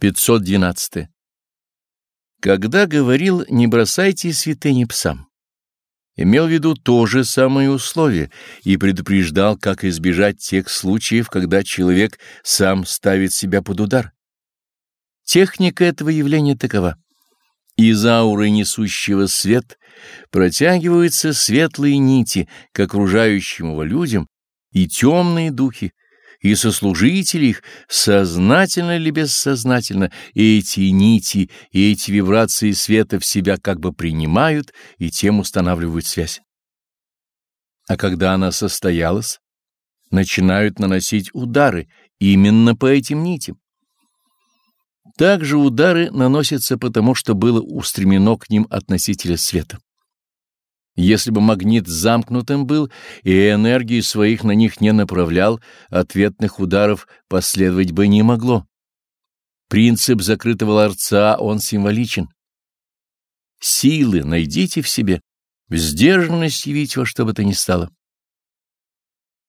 512. Когда говорил «не бросайте святыни псам», имел в виду то же самое условие и предупреждал, как избежать тех случаев, когда человек сам ставит себя под удар. Техника этого явления такова. Из ауры несущего свет протягиваются светлые нити к окружающим его людям и темные духи, и сослужители их, сознательно или бессознательно, эти нити и эти вибрации света в себя как бы принимают и тем устанавливают связь. А когда она состоялась, начинают наносить удары именно по этим нитям. Также удары наносятся потому, что было устремлено к ним относителя света. Если бы магнит замкнутым был и энергии своих на них не направлял, ответных ударов последовать бы не могло. Принцип закрытого ларца, он символичен. Силы найдите в себе, сдержанность явить во что бы то ни стало.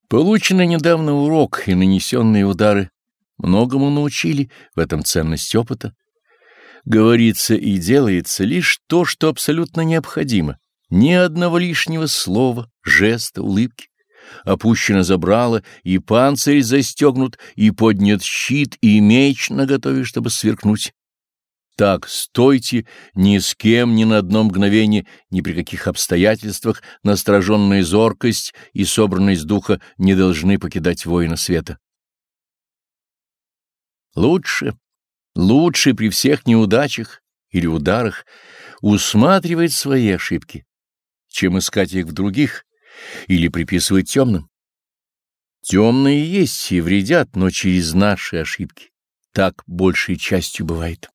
Полученный недавно урок и нанесенные удары многому научили, в этом ценность опыта. Говорится и делается лишь то, что абсолютно необходимо ни одного лишнего слова, жеста, улыбки. Опущено забрало, и панцирь застегнут, и поднят щит, и меч наготове, чтобы сверкнуть. Так стойте ни с кем, ни на одно мгновение, ни при каких обстоятельствах настороженная зоркость и собранность духа не должны покидать воина света. Лучше, лучше при всех неудачах или ударах усматривать свои ошибки, чем искать их в других или приписывать темным. Темные есть и вредят, но через наши ошибки. Так большей частью бывает.